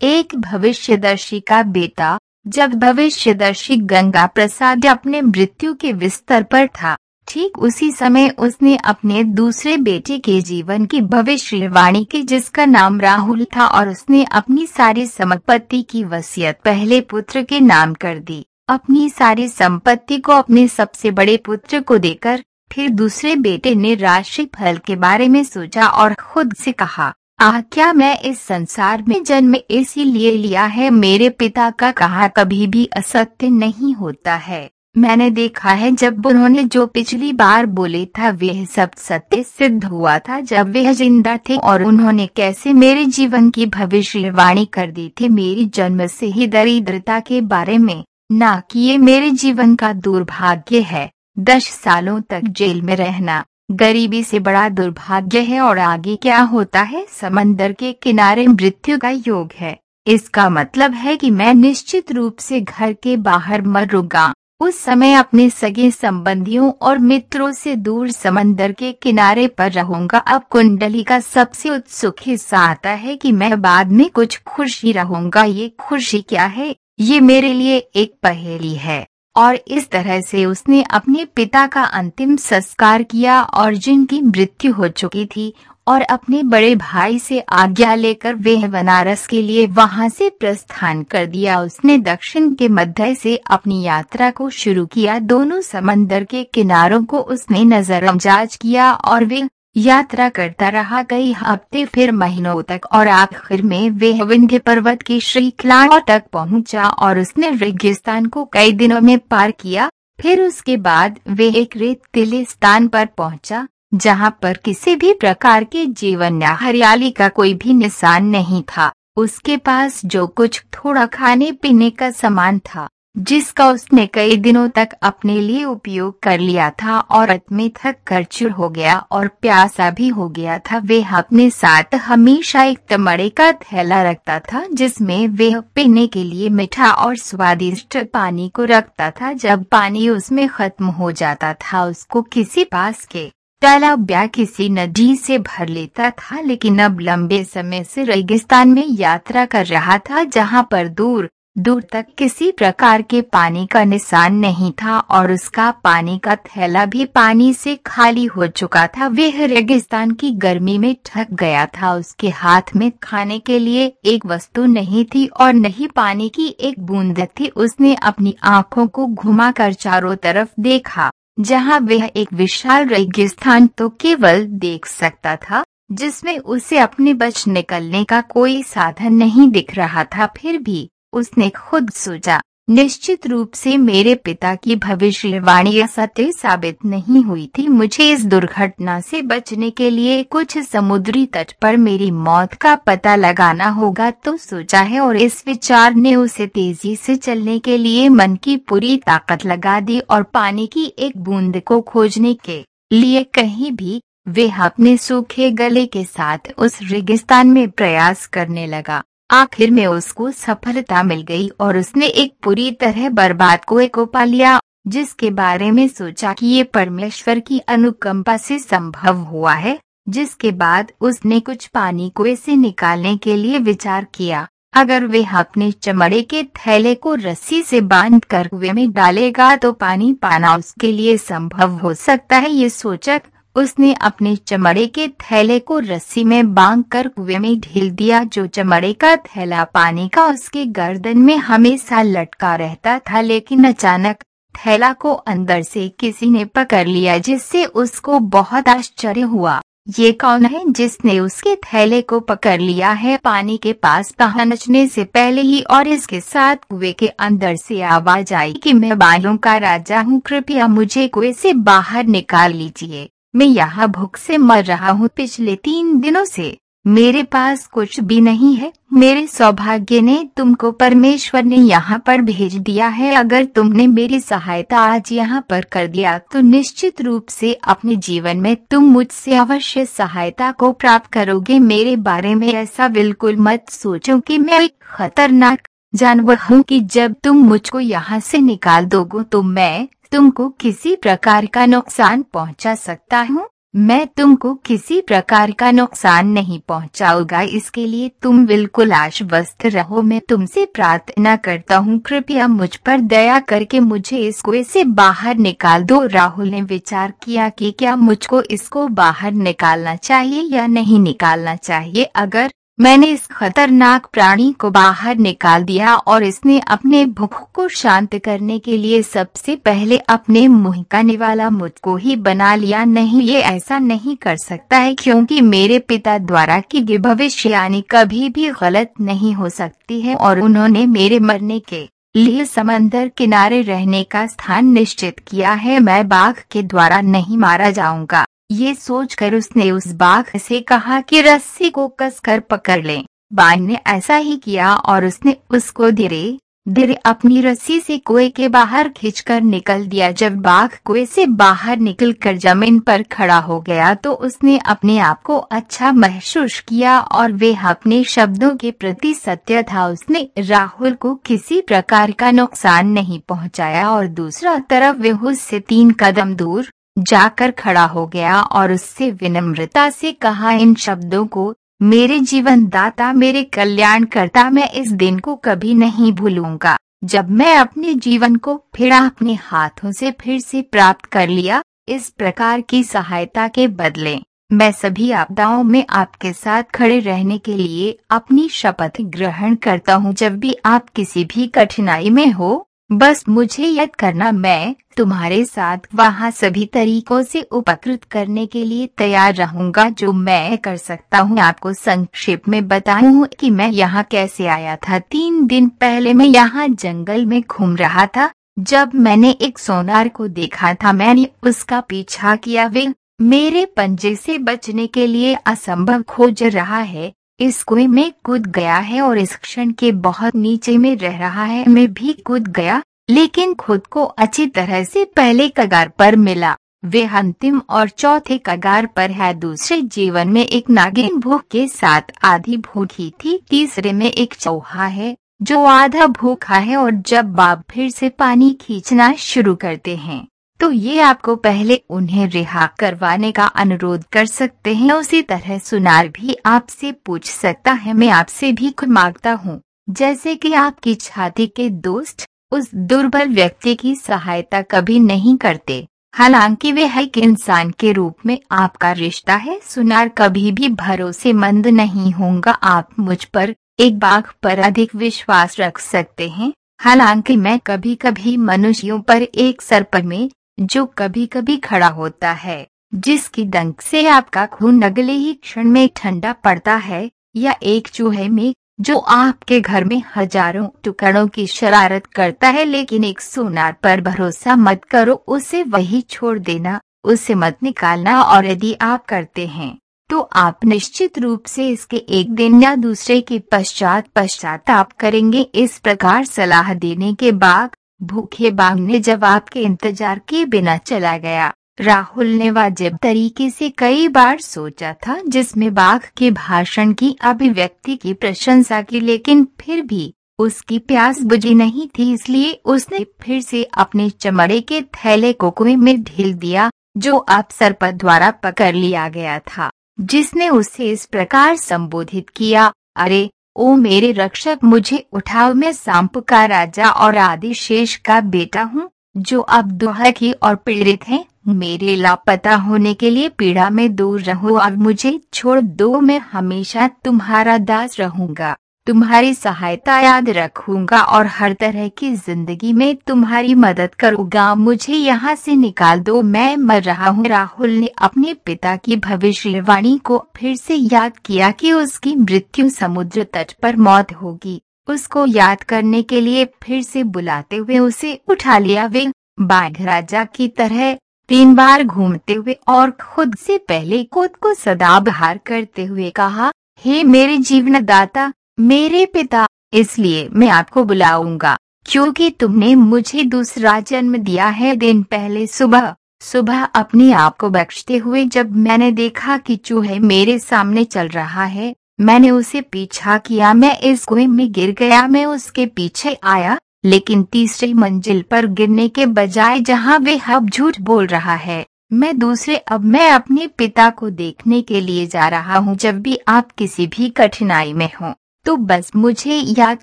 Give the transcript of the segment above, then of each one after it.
एक भविष्यदर्शी का बेटा, जब भविष्यदर्शी गंगा प्रसाद अपने मृत्यु के बिस्तर पर था, ठीक उसी समय उसने अपने दूसरे बेटे के जीवन की भविष्यवाणी की जिसका नाम राहुल था और उसने अपनी सारी संपत्ति की वसीयत पहले पुत्र के नाम कर दी। अपनी सारी संपत्ति को अपने सबसे बड़े पुत्र को देकर, फिर दूसरे बेटे ने राशि फल के बारे में सोचा और खुद से कहा आह, क्या मैं इस संसार में जन्म इसीलिए लिया है? मेरे पिता का कहा कभी भी असत्य नहीं होता है। मैंने देखा है जब उन्होंने जो पिछली बार बोले था, वह सब सत्य सिद्ध हुआ था। जब वह ज़िंदा थे और उन्होंने कैसे मेरे जीवन की भविष्यवाणी कर दी थी, मेरी जन्म से ही दरिद्रता के बारे में, ना कि ये मेरे जीवन का दुर्भाग्य है। दस सालों तक जेल में रहना। गरीबी से बड़ा दुर्भाग्य है और आगे क्या होता है? समंदर के किनारे मृत्यु का योग है। इसका मतलब है कि मैं निश्चित रूप से घर के बाहर मरूँगा। उस समय अपने सगे संबंधियों और मित्रों से दूर समंदर के किनारे पर रहूँगा। अब कुंडली का सबसे उत्सुक हिस्सा आता है कि मैं बाद में कुछ खुशी रहूँगा। ये खुशी क्या है? ये मेरे लिए एक पहेली है। और इस तरह से उसने अपने पिता का अंतिम संस्कार किया और जिनकी मृत्यु हो चुकी थी और अपने बड़े भाई से आज्ञा लेकर वह बनारस के लिए वहाँ से प्रस्थान कर दिया। उसने दक्षिण के मध्य से अपनी यात्रा को शुरू किया। दोनों समंदर के किनारों को उसने नजरअंदाज किया और वे यात्रा करता रहा कई हफ़्ते फिर महीनों तक और आखिर में वह विंध्य पर्वत की श्रीखलाओं तक पहुँचा और उसने रेगिस्तान को कई दिनों में पार किया। फिर उसके बाद वे एक रेत रेतीले स्थान पर पहुँचा, जहाँ पर किसी भी प्रकार के जीवन या हरियाली का कोई भी निशान नहीं था। उसके पास जो कुछ थोड़ा खाने पीने का सामान था जिसका उसने कई दिनों तक अपने लिए उपयोग कर लिया था और में थक कर चुर हो गया और प्यासा भी हो गया था, वे अपने साथ हमेशा एक तमड़े का थैला रखता था, जिसमें वे पीने के लिए मीठा और स्वादिष्ट पानी को रखता था, जब पानी उसमें खत्म हो जाता था, उसको किसी पास के तालाब या किसी नदी से भर लेता था, लेकिन अब लंबे समय से रेगिस्तान में यात्रा कर रहा था, जहाँ पर दूर दूर तक किसी प्रकार के पानी का निशान नहीं था और उसका पानी का थैला भी पानी से खाली हो चुका था। वह रेगिस्तान की गर्मी में ठक गया था। उसके हाथ में खाने के लिए एक वस्तु नहीं थी और नहीं पानी की एक बूंद थी। उसने अपनी आँखों को घुमाकर चारों तरफ़ देखा, जहाँ वह एक विशाल रेगिस्तान तो केवल देख सकता था, जिसमें उसे अपने बच निकलने का कोई साधन नहीं दिख रहा था। फिर भी उसने खुद सोचा, निश्चित रूप से मेरे पिता की भविष्यवाणी सत्य साबित नहीं हुई थी। मुझे इस दुर्घटना से बचने के लिए कुछ समुद्री तट पर मेरी मौत का पता लगाना होगा तो सोचा है और इस विचार ने उसे तेज़ी से चलने के लिए मन की पूरी ताकत लगा दी और पानी की एक बूंद को खोजने के लिए कहीं भी वे अपने सूखे गले के साथ उस रेगिस्तान में प्रयास करने लगा। आखिर में उसको सफलता मिल गई और उसने एक पूरी तरह बर्बाद कुएँ को पा लिया, जिसके बारे में सोचा कि ये परमेश्वर की अनुकंपा से संभव हुआ है, जिसके बाद उसने कुछ पानी कुएँ से निकालने के लिए विचार किया। अगर वे अपने चमड़े के थैले को रस्सी से बाँध कर कुएँ में डालेगा तो पानी पाना उसके लिए संभव हो सकता है, ये सोचक उसने अपने चमड़े के थैले को रस्सी में बाँध कर कुएँ में ढील दिया, जो चमड़े का थैला पानी का उसके गर्दन में हमेशा लटका रहता था, लेकिन अचानक थैला को अंदर से किसी ने पकड़ लिया, जिससे उसको बहुत आश्चर्य हुआ। ये कौन है जिसने उसके थैले को पकड़ लिया है? पानी के पास पहुँचने से पहले ही और इसके साथ कुएँ के अंदर से आवाज़ आई कि मैं बालों का राजा हूँ, कृपया मुझे कुएँ से बाहर निकाल लीजिए। मैं यहाँ भूख से मर रहा हूँ। पिछले तीन दिनों से मेरे पास कुछ भी नहीं है। मेरे सौभाग्य ने तुमको परमेश्वर ने यहाँ पर भेज दिया है। अगर तुमने मेरी सहायता आज यहाँ पर कर दिया तो निश्चित रूप से अपने जीवन में तुम मुझसे अवश्य सहायता को प्राप्त करोगे। मेरे बारे में ऐसा बिल्कुल मत सोचो कि मैं एक खतरनाक जानवर हूँ कि जब तुम मुझको यहाँ से निकाल दोगे तो मैं तुमको किसी प्रकार का नुकसान पहुँचा सकता हूँ? मैं तुमको किसी प्रकार का नुकसान नहीं पहुंचाऊँगा। इसके लिए तुम बिल्कुल आश्वस्त रहो। मैं तुमसे प्रार्थना करता हूँ। कृपया मुझ पर दया करके मुझे इस कुएँ से बाहर निकाल दो। राहुल ने विचार किया कि क्या मुझको इसको बाहर निकालना चाहिए या नहीं निकालना चाहिए। अगर मैंने इस खतरनाक प्राणी को बाहर निकाल दिया और इसने अपने भूख को शांत करने के लिए सबसे पहले अपने मुँह का निवाला मुझको ही बना लिया। नहीं, ये ऐसा नहीं कर सकता है क्योंकि मेरे पिता द्वारा की भविष्यवाणी कभी भी गलत नहीं हो सकती है और उन्होंने मेरे मरने के लिए समंदर किनारे रहने का स्थान निश्चित किया है। मैं बाघ के द्वारा नहीं मारा जाऊँगा। ये सोचकर उसने उस बाघ से कहा कि रस्सी को कसकर पकड़ ले। बाघ ने ऐसा ही किया और उसने उसको धीरे धीरे अपनी रस्सी से कुएँ के बाहर खींचकर निकल दिया। जब बाघ कुएँ से बाहर निकलकर ज़मीन पर खड़ा हो गया तो उसने अपने आप को अच्छा महसूस किया और वे अपने शब्दों के प्रति सत्य था। उसने राहुल को किसी प्रकार का नुकसान नहीं पहुँचाया और दूसरा तरफ़ वे उससे तीन कदम दूर जाकर खड़ा हो गया और उससे विनम्रता से कहा, इन शब्दों को मेरे जीवन दाता मेरे कल्याण करता मैं इस दिन को कभी नहीं भूलूँगा। जब मैं अपने जीवन को फिर अपने हाथों से फिर से प्राप्त कर लिया, इस प्रकार की सहायता के बदले मैं सभी आपदाओं में आपके साथ खड़े रहने के लिए अपनी शपथ ग्रहण करता हूँ। जब भी आप किसी भी कठिनाई में हो बस मुझे याद करना, मैं तुम्हारे साथ वहाँ सभी तरीकों से उपकृत करने के लिए तैयार रहूँगा, जो मैं कर सकता हूँ। आपको संक्षेप में बताऊँ कि मैं यहाँ कैसे आया था। तीन दिन पहले मैं यहाँ जंगल में घूम रहा था। जब मैंने एक सोनार को देखा था, मैंने उसका पीछा किया। वे मेरे पंजे से बचने के लिए असंभव खोज रहा है। इस कुएँ में कूद गया है और इस क्षण के बहुत नीचे में रह रहा है, मैं भी कूद गया, लेकिन खुद को अच्छी तरह से पहले कगार पर मिला। वे अंतिम और चौथे कगार पर है। दूसरे जीवन में एक नागिन भूख के साथ आधी भूखी थी, तीसरे में एक चौहा है, जो आधा भूखा है और जब बाप फिर से पानी खींचना शुरू करते हैं। तो ये आपको पहले उन्हें रिहा करवाने का अनुरोध कर सकते हैं। उसी तरह सुनार भी आपसे पूछ सकता है। मैं आपसे भी माँगता हूँ। जैसे कि आपकी छाती के दोस्त उस दुर्बल व्यक्ति की सहायता कभी नहीं करते। हालाँकि वे है एक इंसान के रूप में आपका रिश्ता है। सुनार कभी भी भरोसेमंद नहीं होगा आप मुझ पर एक बाघ पर अधिक विश्वास रख सकते हैं। हालाँकि मैं कभी कभी मनुष्यों पर एक सर्प में जो कभी कभी खड़ा होता है, जिसकी दंक से आपका खून अगले ही क्षण में ठंडा पड़ता है, या एक चूहे में, जो आपके घर में हज़ारों टुकड़ों की शरारत करता है लेकिन एक सोनार पर भरोसा मत करो, उसे वही छोड़ देना, उसे मत निकालना और यदि आप करते हैं तो आप निश्चित रूप से इसके एक दिन या दूसरे के पश्चात पश्चाताप करेंगे, इस प्रकार सलाह देने के बाद भूखे बाघ ने जवाब के इंतज़ार के बिना चला गया। राहुल ने वाजिब तरीके से कई बार सोचा था, जिसमें बाघ के भाषण की अभिव्यक्ति की प्रशंसा की, लेकिन फिर भी उसकी प्यास बुझी नहीं थी, इसलिए उसने फिर से अपने चमड़े के थैले को कुएँ में ढील दिया, जो अब सर्प द्वारा पकड़ लिया गया था, जिसने उसे इस प्रकार संबोधित किया, अरे ओ मेरे रक्षक, मुझे उठाओ। मैं सांप का राजा और आदि शेष का बेटा हूँ, जो अब दुहकी और पीड़ित है। मेरे लापता होने के लिए पीड़ा में दूर रहो और मुझे छोड़ दो। मैं हमेशा तुम्हारा दास रहूँगा। तुम्हारी सहायता याद रखूँगा और हर तरह की ज़िंदगी में तुम्हारी मदद करूँगा। मुझे यहाँ से निकाल दो। मैं मर रहा हूँ। राहुल ने अपने पिता की भविष्यवाणी को फिर से याद किया कि उसकी मृत्यु समुद्र तट पर मौत होगी। उसको याद करने के लिए फिर से बुलाते हुए उसे उठा लिया। वे बाघ राजा की तरह तीन बार घूमते हुए और खुद से पहले खुद को सदा बहार करते हुए कहा, हे मेरे जीवन दाता मेरे पिता, इसलिए मैं आपको बुलाऊँगा, क्योंकि तुमने मुझे दूसरा जन्म दिया है दिन पहले सुबह। सुबह अपने आप को बख्शते हुए जब मैंने देखा कि चूहे मेरे सामने चल रहा है, मैंने उसे पीछा किया, मैं इस कुएँ में गिर गया, मैं उसके पीछे आया, लेकिन तीसरी मंजिल पर गिरने के बजाय जहाँ वे हब झूठ बोल रहा है, मैं दूसरे, अब मैं अपने पिता को देखने के लिए जा रहा हूँ, जब भी आप किसी भी कठिनाई में हो। तो बस मुझे याद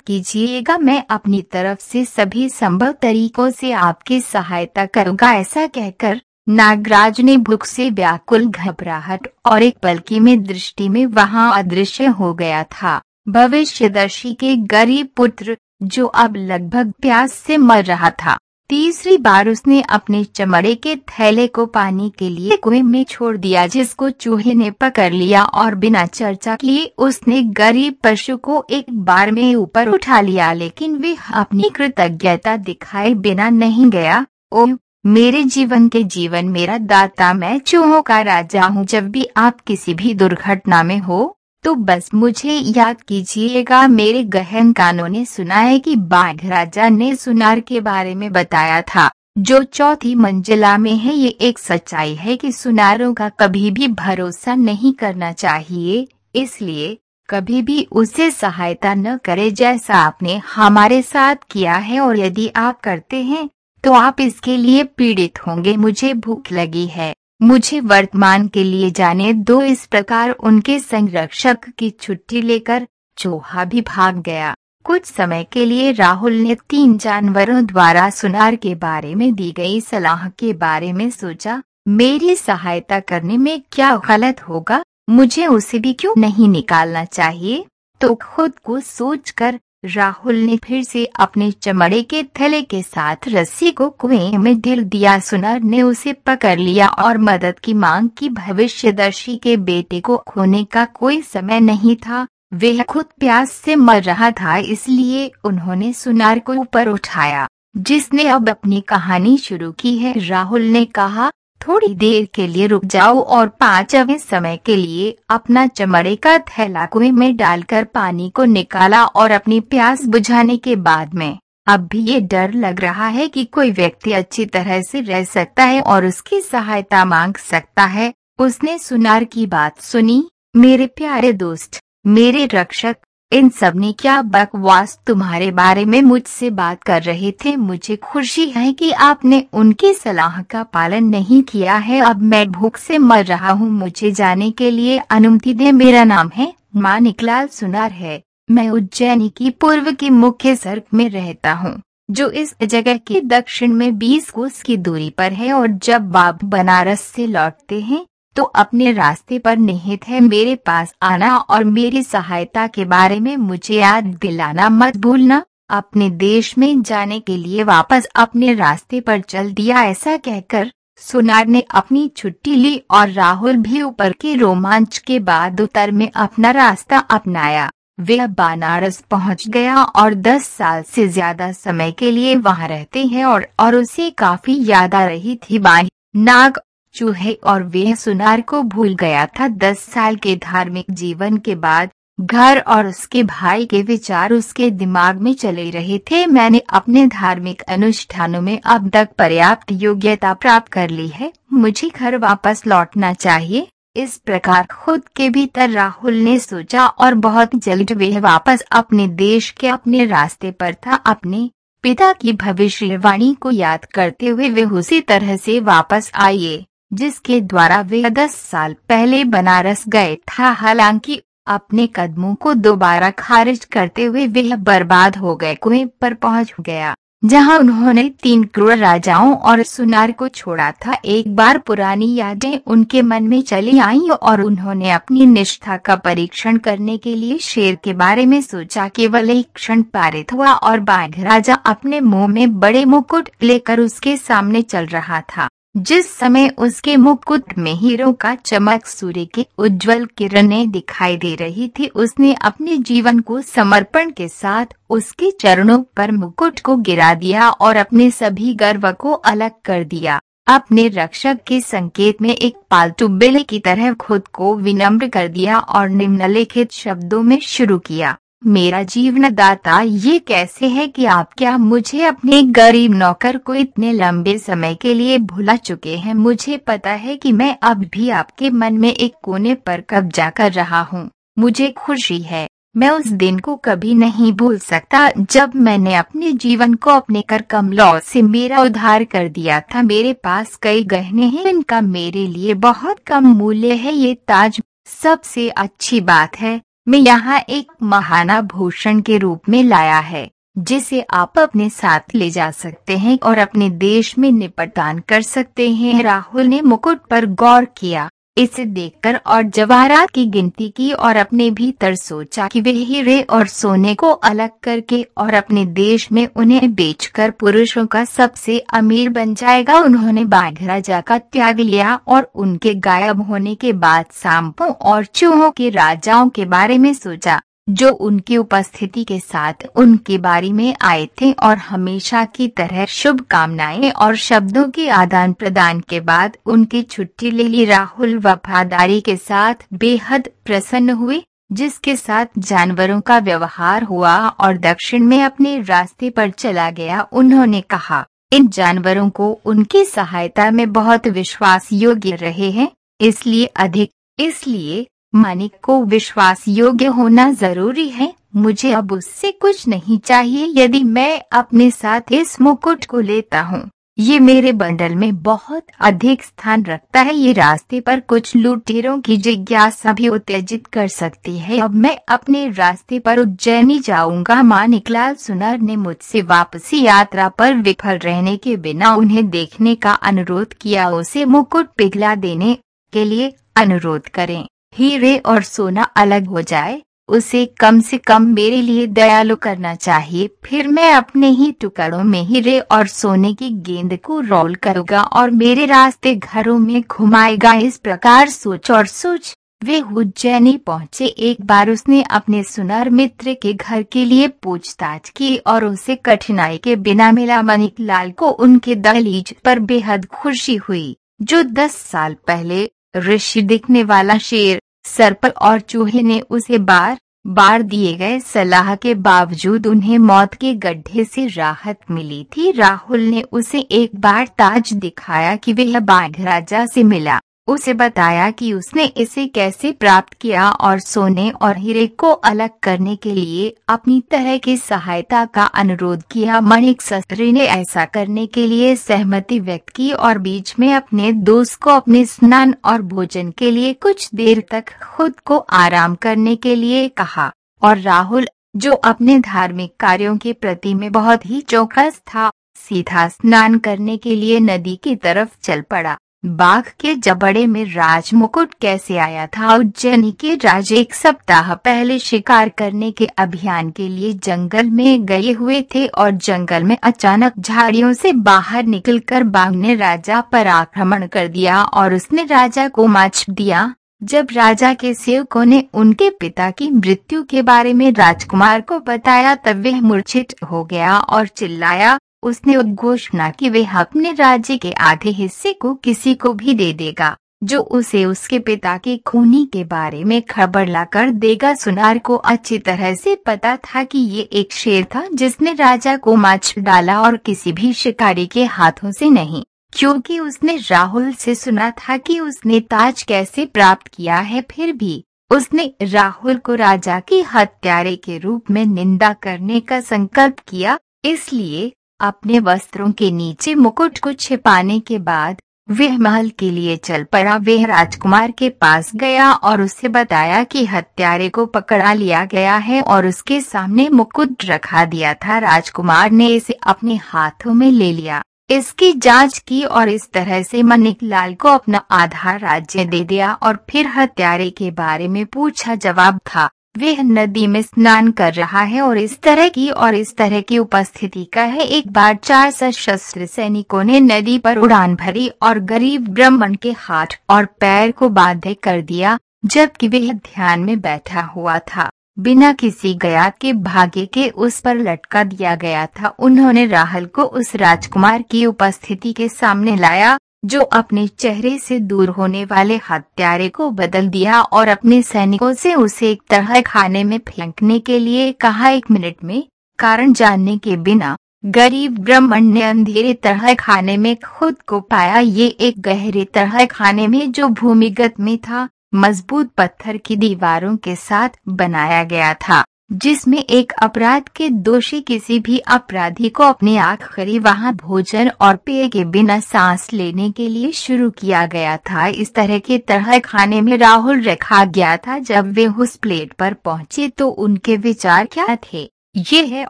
कीजिएगा मैं अपनी तरफ़ से सभी संभव तरीकों से आपकी सहायता करूँगा। ऐसा कहकर नागराज ने भूख से व्याकुल घबराहट और एक पलकी में दृष्टि में वहाँ अदृश्य हो गया था। भविष्यदर्शी के गरीब पुत्र, जो अब लगभग प्यास से मर रहा था। तीसरी बार उसने अपने चमड़े के थैले को पानी के लिए कुएँ में छोड़ दिया, जिसको चूहे ने पकड़ लिया और बिना चर्चा किए उसने गरीब पशु को एक बार में ऊपर उठा लिया। लेकिन वे अपनी कृतज्ञता दिखाए बिना नहीं गया। ओ मेरे जीवन के जीवन, मेरा दाता, मैं चूहों का राजा हूँ। जब भी आप किसी भी दुर्घटना में हो तो बस मुझे याद कीजिएगा, मेरे गहन कानों ने सुना है कि बाघ राजा ने सुनार के बारे में बताया था। जो चौथी मंजिला में है, ये एक सच्चाई है कि सुनारों का कभी भी भरोसा नहीं करना चाहिए, इसलिए कभी भी उसे सहायता न करे जैसा आपने हमारे साथ किया है और यदि आप करते हैं तो आप इसके लिए पीड़ित होंगे। मुझे भूख लगी है। मुझे वर्तमान के लिए जाने दो। इस प्रकार उनके संरक्षक की छुट्टी लेकर चोहा भी भाग गया। कुछ समय के लिए राहुल ने तीन जानवरों द्वारा सुनार के बारे में दी गई सलाह के बारे में सोचा, मेरी सहायता करने में क्या गलत होगा? मुझे उसे भी क्यों नहीं निकालना चाहिए? तो खुद को सोचकर राहुल ने फिर से अपने चमड़े के थैले के साथ रस्सी को कुएँ में ढिल दिया। सुनर ने उसे पकड़ लिया और मदद की मांग की। भविष्यदर्शी के बेटे को खोने का कोई समय नहीं था। वह खुद प्यास से मर रहा था, इसलिए उन्होंने सुनार को ऊपर उठाया, जिसने अब अपनी कहानी शुरू की है। राहुल ने कहा थोड़ी देर के लिए रुक जाओ और पाँचवें समय के लिए अपना चमड़े का थैला कुएँ में डालकर पानी को निकाला और अपनी प्यास बुझाने के बाद में, अब भी ये डर लग रहा है कि कोई व्यक्ति अच्छी तरह से रह सकता है और उसकी सहायता मांग सकता है। उसने सुनार की बात सुनी, मेरे प्यारे दोस्त, मेरे रक्षक इन सबने क्या बकवास तुम्हारे बारे में मुझसे बात कर रहे थे? मुझे खुशी है कि आपने उनकी सलाह का पालन नहीं किया है। अब मैं भूख से मर रहा हूँ। मुझे जाने के लिए अनुमति दे। मेरा नाम है मानिकलाल सुनार है। मैं उज्जैनी की पूर्व की मुख्य सड़क में रहता हूँ, जो इस जगह के दक्षिण में बीस कोस की दूरी पर है और जब बाप बनारस से लौटते हैं तो अपने रास्ते पर निहित है, मेरे पास आना और मेरी सहायता के बारे में मुझे याद दिलाना मत भूलना। अपने देश में जाने के लिए वापस अपने रास्ते पर चल दिया ऐसा कहकर, सुनार ने अपनी छुट्टी ली और राहुल भी ऊपर के रोमांच के बाद उतर में अपना रास्ता अपनाया। वह बनारस पहुँच गया और दस साल से ज़्यादा समय के लिए वहाँ रहते हैं और और उसे काफ़ी याद आ रही थी। बाई नाग चूहे और वह सुनार को भूल गया था। दस साल के धार्मिक जीवन के बाद घर और उसके भाई के विचार उसके दिमाग में चले रहे थे। मैंने अपने धार्मिक अनुष्ठानों में अब तक पर्याप्त योग्यता प्राप्त कर ली है। मुझे घर वापस लौटना चाहिए। इस प्रकार खुद के भीतर राहुल ने सोचा और बहुत जल्द वह वापस अपने देश के अपने रास्ते पर था। अपने पिता की भविष्यवाणी को याद करते हुए वे उसी तरह से वापस आइए जिसके द्वारा वे दस साल पहले बनारस गए था। हालाँकि अपने कदमों को दोबारा खारिज करते हुए वे बर्बाद हो गए, कुएँ पर पहुँच गया, जहाँ उन्होंने तीन क्रूर राजाओं और सुनार को छोड़ा था। एक बार पुरानी यादें उनके मन में चली आईं और उन्होंने अपनी निष्ठा का परीक्षण करने के लिए शेर के बारे में सोचा। केवल एक क्षण पारित हुआ और बाघ राजा अपने मुँह में बड़े मुकुट लेकर उसके सामने चल रहा था। जिस समय उसके मुकुट में हीरो का चमक सूर्य की उज्जवल किरणें दिखाई दे रही थी, उसने अपने जीवन को समर्पण के साथ उसके चरणों पर मुकुट को गिरा दिया और अपने सभी गर्व को अलग कर दिया। अपने रक्षक के संकेत में एक पालतू बिल्ली की तरह खुद को विनम्र कर दिया और निम्नलिखित शब्दों में शुरू किया। मेरा जीवनदाता ये कैसे है कि आप क्या मुझे अपने गरीब नौकर को इतने लंबे समय के लिए भुला चुके हैं? मुझे पता है कि मैं अब भी आपके मन में एक कोने पर कब्जा कर रहा हूँ। मुझे खुशी है। मैं उस दिन को कभी नहीं भूल सकता जब मैंने अपने जीवन को अपने कर कमलों से मेरा उधार कर दिया था। मेरे पास कई गहने हैं, इनका मेरे लिए बहुत कम मूल्य है। ये ताज सबसे अच्छी बात है। मैं यहाँ एक महाना भूषण के रूप में लाया है, जिसे आप अपने साथ ले जा सकते हैं और अपने देश में निपटान कर सकते हैं। राहुल ने मुकुट पर गौर किया। इसे देखकर और जवाहरात की गिनती की और अपने भीतर सोचा कि वे हीरे और सोने को अलग करके और अपने देश में उन्हें बेचकर पुरुषों का सबसे अमीर बन जाएगा। उन्होंने बाघ राजा का त्याग लिया और उनके गायब होने के बाद सांपों और चूहों के राजाओं के बारे में सोचा। जो उनकी उपस्थिति के साथ उनके बारे में आए थे और हमेशा की तरह शुभकामनाएँ और शब्दों के आदान प्रदान के बाद उनकी छुट्टी ले ली। राहुल वफादारी के साथ बेहद प्रसन्न हुए, जिसके साथ जानवरों का व्यवहार हुआ और दक्षिण में अपने रास्ते पर चला गया। उन्होंने कहा, इन जानवरों को उनकी सहायता में बहुत विश्वास योग्य रहे हैं, इसलिए अधिक, इसलिए मानिक को विश्वास योग्य होना ज़रूरी है। मुझे अब उससे कुछ नहीं चाहिए यदि मैं अपने साथ इस मुकुट को लेता हूँ। ये मेरे बंडल में बहुत अधिक स्थान रखता है। ये रास्ते पर कुछ लुटेरों की जिज्ञासा भी उत्तेजित कर सकती है। अब मैं अपने रास्ते पर उज्जैनी जाऊँगा। मानिकलाल सुनर ने मुझसे वापसी यात्रा पर विफल रहने के बिना उन्हें देखने का अनुरोध किया। उसे मुकुट पिघला देने के लिए अनुरोध करें। हीरे और सोना अलग हो जाए, उसे कम से कम मेरे लिए दयालु करना चाहिए, फिर मैं अपने ही टुकड़ों में हीरे और सोने की गेंद को रोल करूँगा और मेरे रास्ते घरों में घुमाएगा। इस प्रकार सोच और सोच, वे उज्जैनी पहुँचे। एक बार उसने अपने सुनार मित्र के घर के लिए पूछताछ की और उसे कठिनाई के बिना मिला। मनिक लाल को उनके दहलीज पर बेहद खुशी हुई, जो दस साल पहले ऋषि दिखने वाला शेर सर्प और चूहे ने उसे बार बार दिए गए सलाह के बावजूद उन्हें मौत के गड्ढे से राहत मिली थी। राहुल ने उसे एक बार ताज दिखाया कि वह बाघ राजा से मिला। उसे बताया कि उसने इसे कैसे प्राप्त किया और सोने और हीरे को अलग करने के लिए अपनी तरह की सहायता का अनुरोध किया। मणिक शस्त्री ने ऐसा करने के लिए सहमति व्यक्त की और बीच में अपने दोस्त को अपने स्नान और भोजन के लिए कुछ देर तक खुद को आराम करने के लिए कहा। और राहुल, जो अपने धार्मिक कार्यों के प्रति में बहुत ही चौकस था, सीधा स्नान करने के लिए नदी की तरफ़ चल पड़ा। बाघ के जबड़े में राज मुकुट कैसे आया था उज्जैनी के राज एक सप्ताह पहले शिकार करने के अभियान के लिए जंगल में गए हुए थे और जंगल में अचानक झाड़ियों से बाहर निकलकर बाघ ने राजा पर आक्रमण कर दिया और उसने राजा को माच दिया। जब राजा के सेवकों ने उनके पिता की मृत्यु के बारे में राजकुमार को बताया, तब वह मूर्छित हो गया और चिल्लाया उसने उद्घोषणा की वह अपने राज्य के आधे हिस्से को किसी को भी दे देगा, जो उसे उसके पिता के खूनी के बारे में खबर ला कर देगा। सुनार को अच्छी तरह से पता था कि ये एक शेर था जिसने राजा को माच डाला और किसी भी शिकारी के हाथों से नहीं, क्योंकि उसने राहुल से सुना था कि उसने ताज कैसे प्राप्त किया है। फिर भी उसने राहुल को राजा की हत्यारे के रूप में निंदा करने का संकल्प किया, इसलिए अपने वस्त्रों के नीचे मुकुट को छिपाने के बाद, वह महल के लिए चल पड़ा। वह राजकुमार के पास गया और उसे बताया कि हत्यारे को पकड़ा लिया गया है और उसके सामने मुकुट रखा दिया था। राजकुमार ने इसे अपने हाथों में ले लिया। इसकी जाँच की और इस तरह से मनिक लाल को अपना आधार राज्य दे दिया और फिर हत्यारे के बारे में पूछा जवाब था। वह नदी में स्नान कर रहा है और इस तरह की और इस तरह की उपस्थिति का है। एक बार चार सशस्त्र सैनिकों ने नदी पर उड़ान भरी और गरीब ब्राह्मण के हाथ और पैर को बाध्य कर दिया, जबकि वह ध्यान में बैठा हुआ था। बिना किसी गया के भाग्य के उस पर लटका दिया गया था। उन्होंने राहल को उस राजकुमार की उपस्थिति के सामने लाया जो अपने चेहरे से दूर होने वाले हत्यारे को बदल दिया और अपने सैनिकों से उसे एक तरह खाने में फेंकने के लिए कहा एक मिनट में, कारण जानने के बिना, गरीब ब्राह्मण ने अंधेरे तरह खाने में खुद को पाया। ये एक गहरे तरह खाने में जो भूमिगत में था, मज़बूत पत्थर की दीवारों के साथ बनाया गया था। जिसमें एक अपराध के दोषी किसी भी अपराधी को अपने आखिरी वहाँ भोजन और पेय के बिना सांस लेने के लिए शुरू किया गया था। इस तरह के तरह खाने में राहुल रखा गया था। जब वे उस प्लेट पर पहुँचे तो उनके विचार क्या थे? ये है,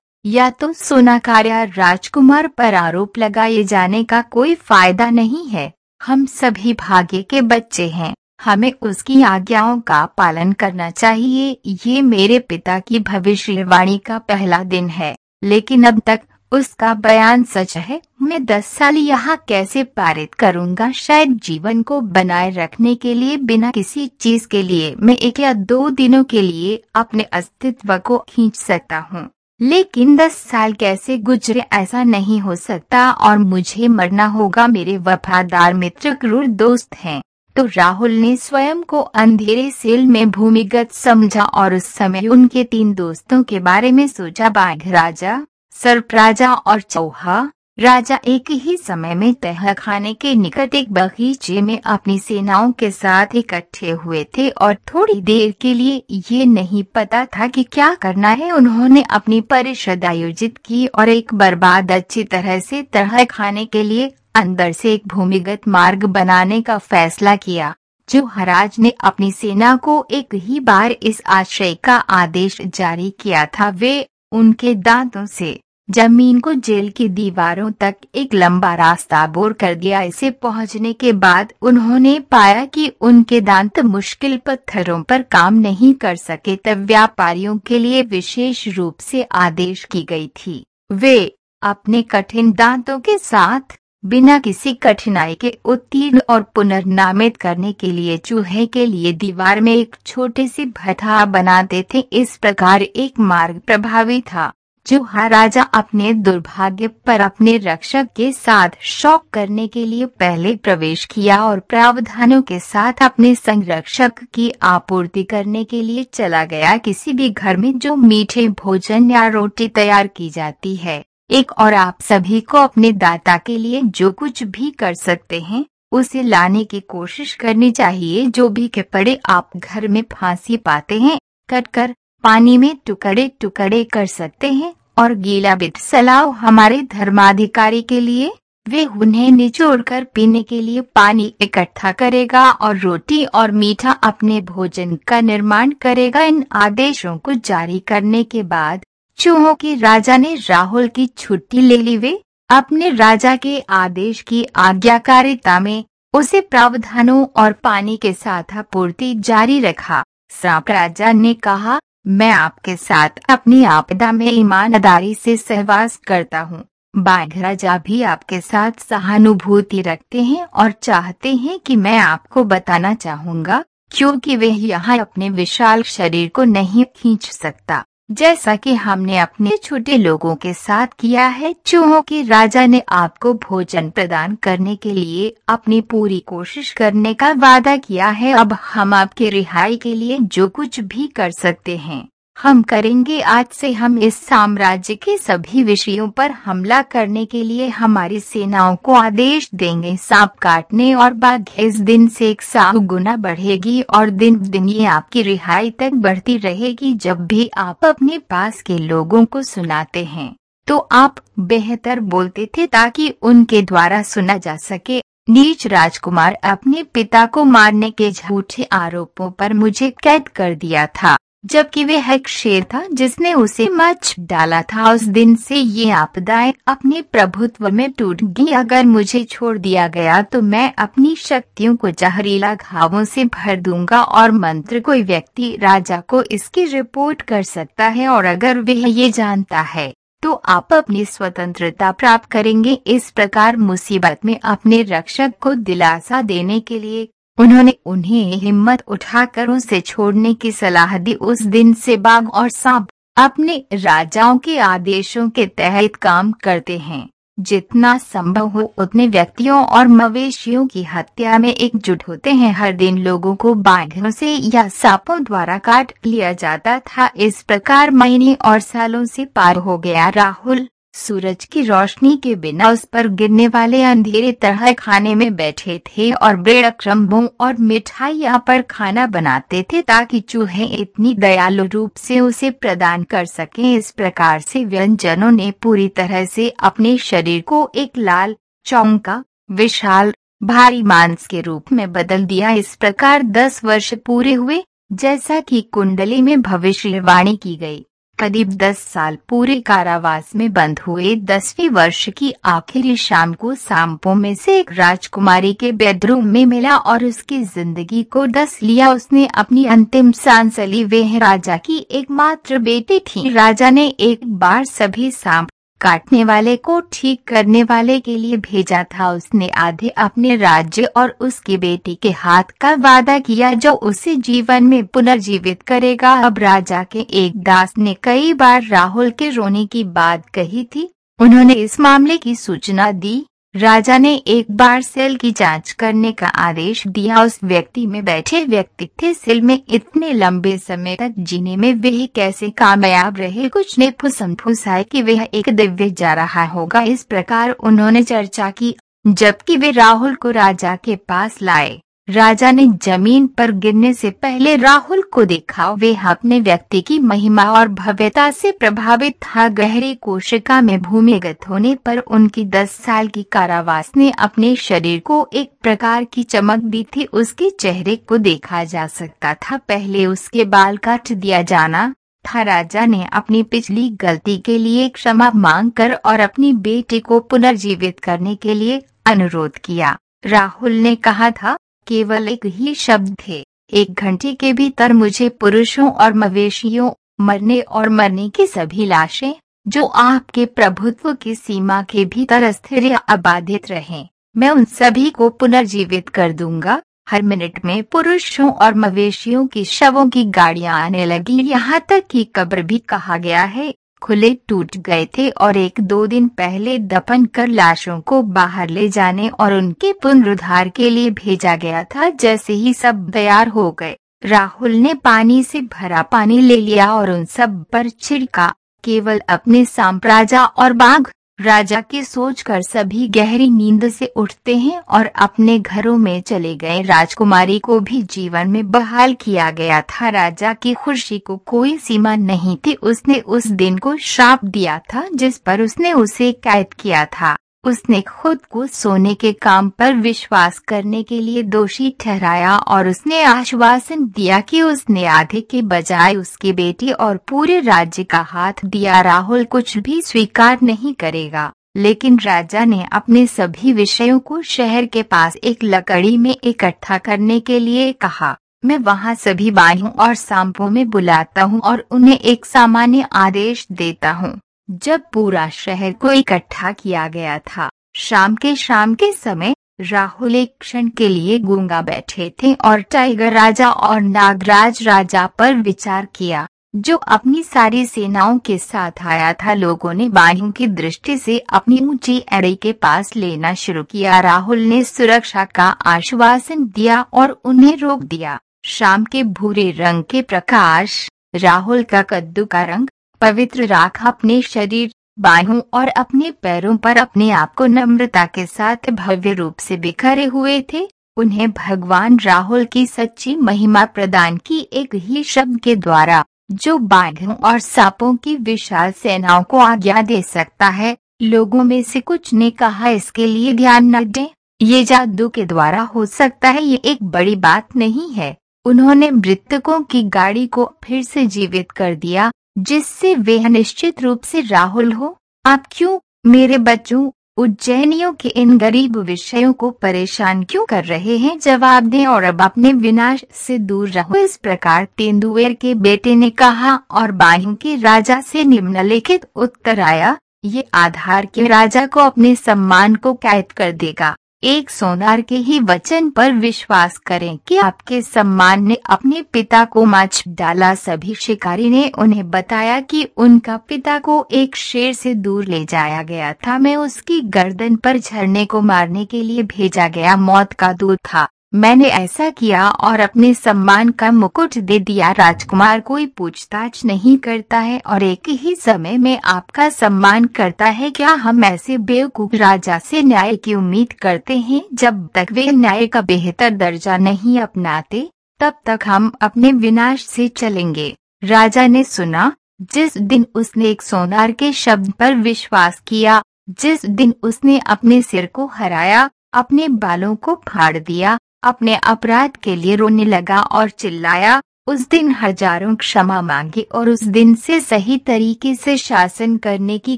या तो सोनाकार्या राजकुमार पर आरोप लगाए जाने का कोई फ़ायदा नहीं है। हम सभी भाग्य के बच्चे हैं। हमें उसकी आज्ञाओं का पालन करना चाहिए। ये मेरे पिता की भविष्यवाणी का पहला दिन है। लेकिन अब तक उसका बयान सच है। मैं दस साल यहाँ कैसे पारित करूँगा? शायद जीवन को बनाए रखने के लिए, बिना किसी चीज़ के लिए, मैं एक या दो दिनों के लिए अपने अस्तित्व को खींच सकता हूँ। लेकिन दस साल कैसे गुजरे ऐसा नहीं हो सकता और मुझे मरना होगा। मेरे वफादार मित्र क्रूर दोस्त हैं। तो राहुल ने स्वयं को अंधेरे सेल में भूमिगत समझा और उस समय उनके तीन दोस्तों के बारे में सोचा। बाघ राजा, सर्प राजा और चौहा। राजा एक ही समय में तह खाने के निकट एक बगीचे में अपनी सेनाओं के साथ इकट्ठे हुए थे और थोड़ी देर के लिए ये नहीं पता था कि क्या करना है। उन्होंने अपनी परिषद आयोजित की और एक बर्बाद अच्छी तरह से तरह खाने के लिए अंदर से एक भूमिगत मार्ग बनाने का फैसला किया, जो हराज ने अपनी सेना को एक ही बार इस आश्रय का आदेश जारी किया था। वे उनके दांतों से ज़मीन को जेल की दीवारों तक एक लंबा रास्ता बोर कर दिया। इसे पहुँचने के बाद उन्होंने पाया कि उनके दांत मुश्किल पत्थरों पर काम नहीं कर सके, तब व्यापारियों के लिए विशेष रूप से आदेश की गई थी। वे अपने कठिन दांतों के साथ बिना किसी कठिनाई के उत्तीर्ण और पुनर्नामित करने के लिए चूहे के लिए दीवार में एक छोटे सी भट्ठा बनाते थे इस प्रकार एक मार्ग प्रभावी था। चूहा राजा अपने दुर्भाग्य पर अपने रक्षक के साथ शौक करने के लिए पहले प्रवेश किया और प्रावधानों के साथ अपने संरक्षक की आपूर्ति करने के लिए चला गया। किसी भी घर में जो मीठे भोजन या रोटी तैयार की जाती है एक और आप सभी को अपने दाता के लिए जो कुछ भी कर सकते हैं, उसे लाने की कोशिश करनी चाहिए। जो भी के पड़े आप घर में फांसी पाते हैं कट कर पानी में टुकड़े टुकड़े कर सकते हैं, और गीला बिट सलाव हमारे धर्माधिकारी के लिए, वे उन्हें निचोड़ कर पीने के लिए पानी इकट्ठा करेगा और रोटी और मीठा अपने भोजन का निर्माण करेगा। इन आदेशों को जारी करने के बाद चूहों के राजा ने राहुल की छुट्टी ले ली वे। अपने राजा के आदेश की आज्ञाकारिता में उसे प्रावधानों और पानी के साथ आपूर्ति जारी रखा। सांप राजा ने कहा, मैं आपके साथ अपनी आपदा में ईमानदारी से सहवास करता हूँ। बाघ राजा भी आपके साथ सहानुभूति रखते हैं और चाहते हैं कि मैं आपको बताना चाहूँगा, क्योंकि वे यहाँ अपने विशाल शरीर को नहीं खींच सकता। जैसा कि हमने अपने छोटे लोगों के साथ किया है, चूहों के राजा ने आपको भोजन प्रदान करने के लिए अपनी पूरी कोशिश करने का वादा किया है। अब हम आपके रिहाई के लिए जो कुछ भी कर सकते हैं। हम करेंगे, आज से हम इस साम्राज्य के सभी विषयों पर हमला करने के लिए हमारी सेनाओं को आदेश देंगे। सांप काटने और बाघ इस दिन से एक सौ गुना बढ़ेगी और दिन दिन ये आपकी रिहाई तक बढ़ती रहेगी। जब भी आप अपने पास के लोगों को सुनाते हैं तो आप बेहतर बोलते थे ताकि उनके द्वारा सुना जा सके। नीच राजकुमार अपने पिता को मारने के झूठे आरोपों पर मुझे कैद कर दिया था। जबकि वह एक शेर था जिसने उसे मच डाला था। उस दिन से ये आपदाएँ अपने प्रभुत्व में टूट गई। अगर मुझे छोड़ दिया गया तो मैं अपनी शक्तियों को जहरीला घावों से भर दूँगा और मंत्र कोई व्यक्ति राजा को इसकी रिपोर्ट कर सकता है और अगर वह ये जानता है तो आप अपनी स्वतंत्रता प्राप्त करेंगे। इस प्रकार मुसीबत में अपने रक्षक को दिलासा देने के लिए उन्होंने उन्हें हिम्मत उठाकर उसे छोड़ने की सलाह दी। उस दिन से बाघ और सांप अपने राजाओं के आदेशों के तहत काम करते हैं। जितना संभव हो उतने व्यक्तियों और मवेशियों की हत्या में एकजुट होते हैं। हर दिन लोगों को बाघों से या सांपों द्वारा काट लिया जाता था। इस प्रकार महीने और सालों से पार हो गया। राहुल सूरज की रोशनी के बिना उस पर गिरने वाले अंधेरे तरह खाने में बैठे थे और ब्रेड क्रम्बों और मिठाइयाँ पर खाना बनाते थे ताकि चूहे इतनी दयालु रूप से उसे प्रदान कर सकें। इस प्रकार से व्यंजनों ने पूरी तरह से अपने शरीर को एक लाल, चौंका, विशाल, भारी मांस के रूप में बदल दिया। इस प्रकार दस वर्ष पूरे हुए, जैसा कि कुंडली में भविष्यवाणी की गई। करीब दस साल पूरे कारावास में बंद हुए दसवीं वर्ष की आखिरी शाम को सांपो में से एक राजकुमारी के बेडरूम में मिला और उसकी ज़िंदगी को दस लिया। उसने अपनी अंतिम सांस ली। वह राजा की एकमात्र बेटी थी। राजा ने एक बार सभी सांप काटने वाले को ठीक करने वाले के लिए भेजा था। उसने आधे अपने राज्य और उसकी बेटी के हाथ का वादा किया जो उसे जीवन में पुनर्जीवित करेगा। अब राजा के एक दास ने कई बार राहुल के रोने की बात कही थी। उन्होंने इस मामले की सूचना दी। राजा ने एक बार सेल की जाँच करने का आदेश दिया। उस व्यक्ति में बैठे व्यक्ति थे। सेल में इतने लंबे समय तक जीने में वे कैसे कामयाब रहे? कुछ ने फुसम फुसाए कि वह एक दिव्य जा रहा होगा। इस प्रकार उन्होंने चर्चा की, जबकि वे राहुल को राजा के पास लाए। राजा ने ज़मीन पर गिरने से पहले राहुल को देखा। वे अपने व्यक्ति की महिमा और भव्यता से प्रभावित था। गहरी कोशिका में भूमिगत होने पर उनकी दस साल की कारावास ने अपने शरीर को एक प्रकार की चमक दी थी। उसके चेहरे को देखा जा सकता था। पहले उसके बाल काट दिया जाना था। राजा ने अपनी पिछली गलती के लिए क्षमा मांगकर और अपनी बेटी को पुनर्जीवित करने के लिए अनुरोध किया। राहुल ने कहा था केवल एक ही शब्द थे। एक घंटे के भीतर मुझे पुरुषों और मवेशियों, मरने और मरने की सभी लाशें, जो आपके प्रभुत्व की सीमा के भीतर स्थिर या अबाधित रहें, मैं उन सभी को पुनर्जीवित कर दूँगा। हर मिनट में पुरुषों और मवेशियों की शवों की गाड़ियाँ आने लगी। यहाँ तक कि कब्र भी कहा गया है खुले टूट गए थे और एक दो दिन पहले दफन कर लाशों को बाहर ले जाने और उनके पुनरुद्धार के लिए भेजा गया था, जैसे ही सब तैयार हो गए। राहुल ने पानी से भरा पानी ले लिया और उन सब पर छिड़का, केवल अपने सांप्राजा और बाघ राजा के सोच कर सभी गहरी नींद से उठते हैं और अपने घरों में चले गए। राजकुमारी को भी जीवन में बहाल किया गया था। राजा की खुशी को कोई सीमा नहीं थी। उसने उस दिन को श्राप दिया था, जिस पर उसने उसे कैद किया था। उसने खुद को सोने के काम पर विश्वास करने के लिए दोषी ठहराया और उसने आश्वासन दिया कि उसने आधे के बजाय उसकी बेटी और पूरे राज्य का हाथ दिया। राहुल कुछ भी स्वीकार नहीं करेगा, लेकिन राजा ने अपने सभी विषयों को शहर के पास एक लकड़ी में इकट्ठा करने के लिए कहा। मैं वहाँ सभी बाइयों और सांपों में बुलाता हूँ और उन्हें एक सामान्य आदेश देता हूँ। जब पूरा शहर को इकट्ठा किया गया था, शाम के शाम के समय, राहुल एक क्षण के लिए गूँगा बैठे थे और टाइगर राजा और नागराज राजा पर विचार किया, जो अपनी सारी सेनाओं के साथ आया था। लोगों ने बाहियों की दृष्टि से अपनी ऊँची एड़ी के पास लेना शुरू किया। राहुल ने सुरक्षा का आश्वासन दिया और उन्हें रोक दिया। शाम के भूरे रंग के प्रकाश, राहुल का कद्दू का रंग पवित्र राख अपने शरीर, बाहों और अपने पैरों पर अपने आप को नम्रता के साथ भव्य रूप से बिखरे हुए थे। उन्हें भगवान राहुल की सच्ची महिमा प्रदान की एक ही शब्द के द्वारा, जो बाघों और सांपों की विशाल सेनाओं को आज्ञा दे सकता है। लोगों में से कुछ ने कहा, इसके लिए ध्यान न दें। ये जादू के द्वारा हो सकता है, ये एक बड़ी बात नहीं है। उन्होंने मृतकों की गाड़ी को फिर से जीवित कर दिया। जिससे वे निश्चित रूप से राहुल हो। आप क्यों, मेरे बच्चों, उज्जैनियों के इन गरीब विषयों को परेशान क्यों कर रहे हैं? जवाब दें और अब अपने विनाश से दूर रहो। इस प्रकार तेंदुएर के बेटे ने कहा और बाहू के राजा से निम्नलिखित उत्तर आया, ये आधार के राजा को अपने सम्मान को कैद कर देगा। एक सोनार के ही वचन पर विश्वास करें कि आपके सम्मान ने अपने पिता को माच डाला। सभी शिकारी ने उन्हें बताया कि उनका पिता को एक शेर से दूर ले जाया गया था। मैं उसकी गर्दन पर झरने को मारने के लिए भेजा गया। मौत का दूध था। मैंने ऐसा किया और अपने सम्मान का मुकुट दे दिया। राजकुमार कोई पूछताछ नहीं करता है और एक ही समय में आपका सम्मान करता है। क्या हम ऐसे बेवकूफ़ राजा से न्याय की उम्मीद करते हैं? जब तक वे न्याय का बेहतर दर्जा नहीं अपनाते, तब तक हम अपने विनाश से चलेंगे। राजा ने सुना, जिस दिन उसने एक सोनार के शब्द पर विश्वास किया, जिस दिन उसने अपने सिर को हराया, अपने बालों को फाड़ दिया अपने अपराध के लिए रोने लगा और चिल्लाया, उस दिन हज़ारों क्षमा मांगी और उस दिन से सही तरीके से शासन करने की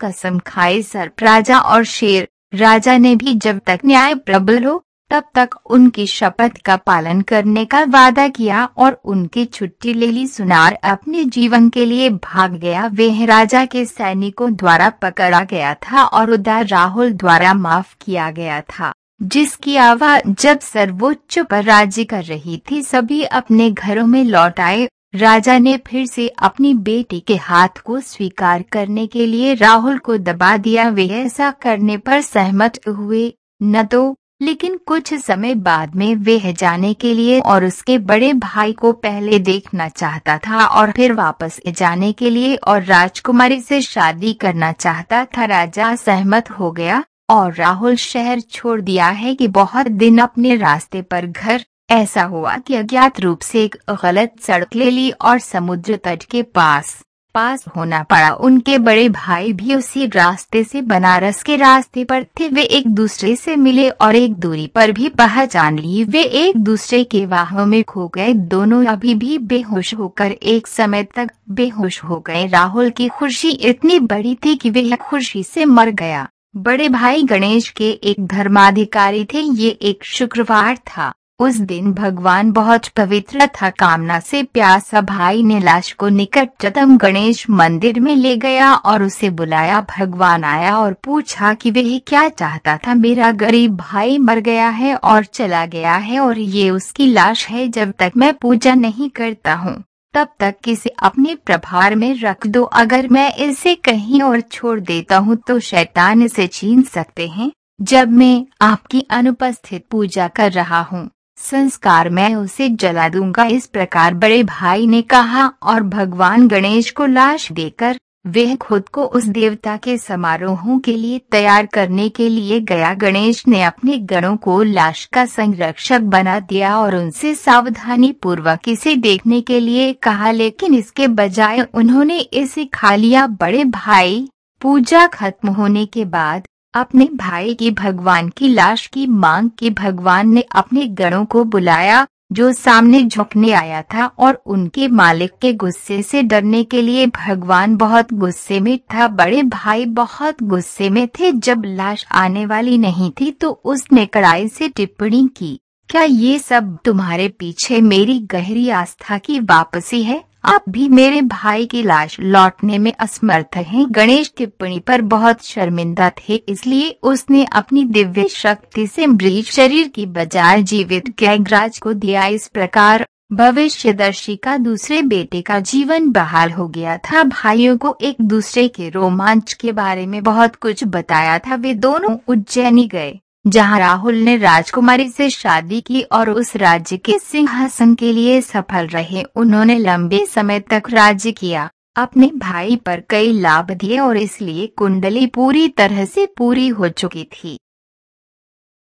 कसम खाए सर्प राजा और शेर राजा ने भी जब तक न्याय प्रबल हो, तब तक उनकी शपथ का पालन करने का वादा किया और उनकी छुट्टी ले ली। सुनार अपने जीवन के लिए भाग गया। वह राजा के सैनिकों द्वारा पकड़ा गया था और उदार राहुल द्वारा माफ़ किया गया था। जिसकी आवाज़ जब सर्वोच्च पर राज्य कर रही थी, सभी अपने घरों में लौट आए। राजा ने फिर से अपनी बेटी के हाथ को स्वीकार करने के लिए राहुल को दबा दिया। वे ऐसा करने पर सहमत हुए, न तो लेकिन कुछ समय बाद में वह जाने के लिए और उसके बड़े भाई को पहले देखना चाहता था और फिर वापस जाने के लिए और राजकुमारी से शादी करना चाहता था। राजा सहमत हो गया। और राहुल शहर छोड़ दिया है कि बहुत दिन अपने रास्ते पर घर। ऐसा हुआ कि अज्ञात रूप से एक गलत सड़क ले ली और समुद्र तट के पास पास होना पड़ा। उनके बड़े भाई भी उसी रास्ते से बनारस के रास्ते पर थे। वे एक दूसरे से मिले और एक दूरी पर भी पहचान ली। वे एक दूसरे के वाहों में खो गए। दोनों अभी भी बेहोश होकर एक समय तक बेहोश हो गए। राहुल की खुशी इतनी बड़ी थी कि वह खुशी से मर गया। बड़े भाई गणेश के एक धर्माधिकारी थे, ये एक शुक्रवार था। उस दिन भगवान बहुत पवित्र था, कामना से प्यासा भाई ने लाश को निकटतम गणेश मंदिर में ले गया और उसे बुलाया। भगवान आया और पूछा कि वह क्या चाहता था, मेरा गरीब भाई मर गया है और चला गया है और ये उसकी लाश है, जब तक मैं पूजा नहीं करता हूँ। तब तक किसे अपने प्रभार में रख दो। अगर मैं इसे कहीं और छोड़ देता हूँ तो शैतान इसे छीन सकते हैं। जब मैं आपकी अनुपस्थित पूजा कर रहा हूँ, संस्कार मैं उसे जला दूँगा। इस प्रकार बड़े भाई ने कहा और भगवान गणेश को लाश देकर वह खुद को उस देवता के समारोहों के लिए तैयार करने के लिए गया। गणेश ने अपने गणों को लाश का संरक्षक बना दिया और उनसे सावधानी पूर्वक इसे देखने के लिए कहा, लेकिन इसके बजाय उन्होंने इसे खा लिया। बड़े भाई, पूजा खत्म होने के बाद अपने भाई की भगवान की लाश की मांग की। भगवान ने अपने गणों को बुलाया जो सामने झुकने आया था और उनके मालिक के गुस्से से डरने के लिए भगवान बहुत गुस्से में था। बड़े भाई बहुत गुस्से में थे। जब लाश आने वाली नहीं थी तो उसने कड़ाई से टिप्पणी की, क्या ये सब तुम्हारे पीछे मेरी गहरी आस्था की वापसी है? आप भी मेरे भाई की लाश लौटने में असमर्थ हैं। गणेश टिप्पणी पर बहुत शर्मिंदा थे, इसलिए उसने अपनी दिव्य शक्ति से मृत शरीर की बजाय जीवित गैगराज को दिया। इस प्रकार भविष्यदर्शी का दूसरे बेटे का जीवन बहाल हो गया था। भाइयों को एक दूसरे के रोमांच के बारे में बहुत कुछ बताया था। वे दोनों उज्जैनी गए। जहाँ राहुल ने राजकुमारी से शादी की और उस राज्य के सिंहासन के लिए सफल रहे। उन्होंने लंबे समय तक राज्य किया, अपने भाई पर कई लाभ दिए और इसलिए कुंडली पूरी तरह से पूरी हो चुकी थी।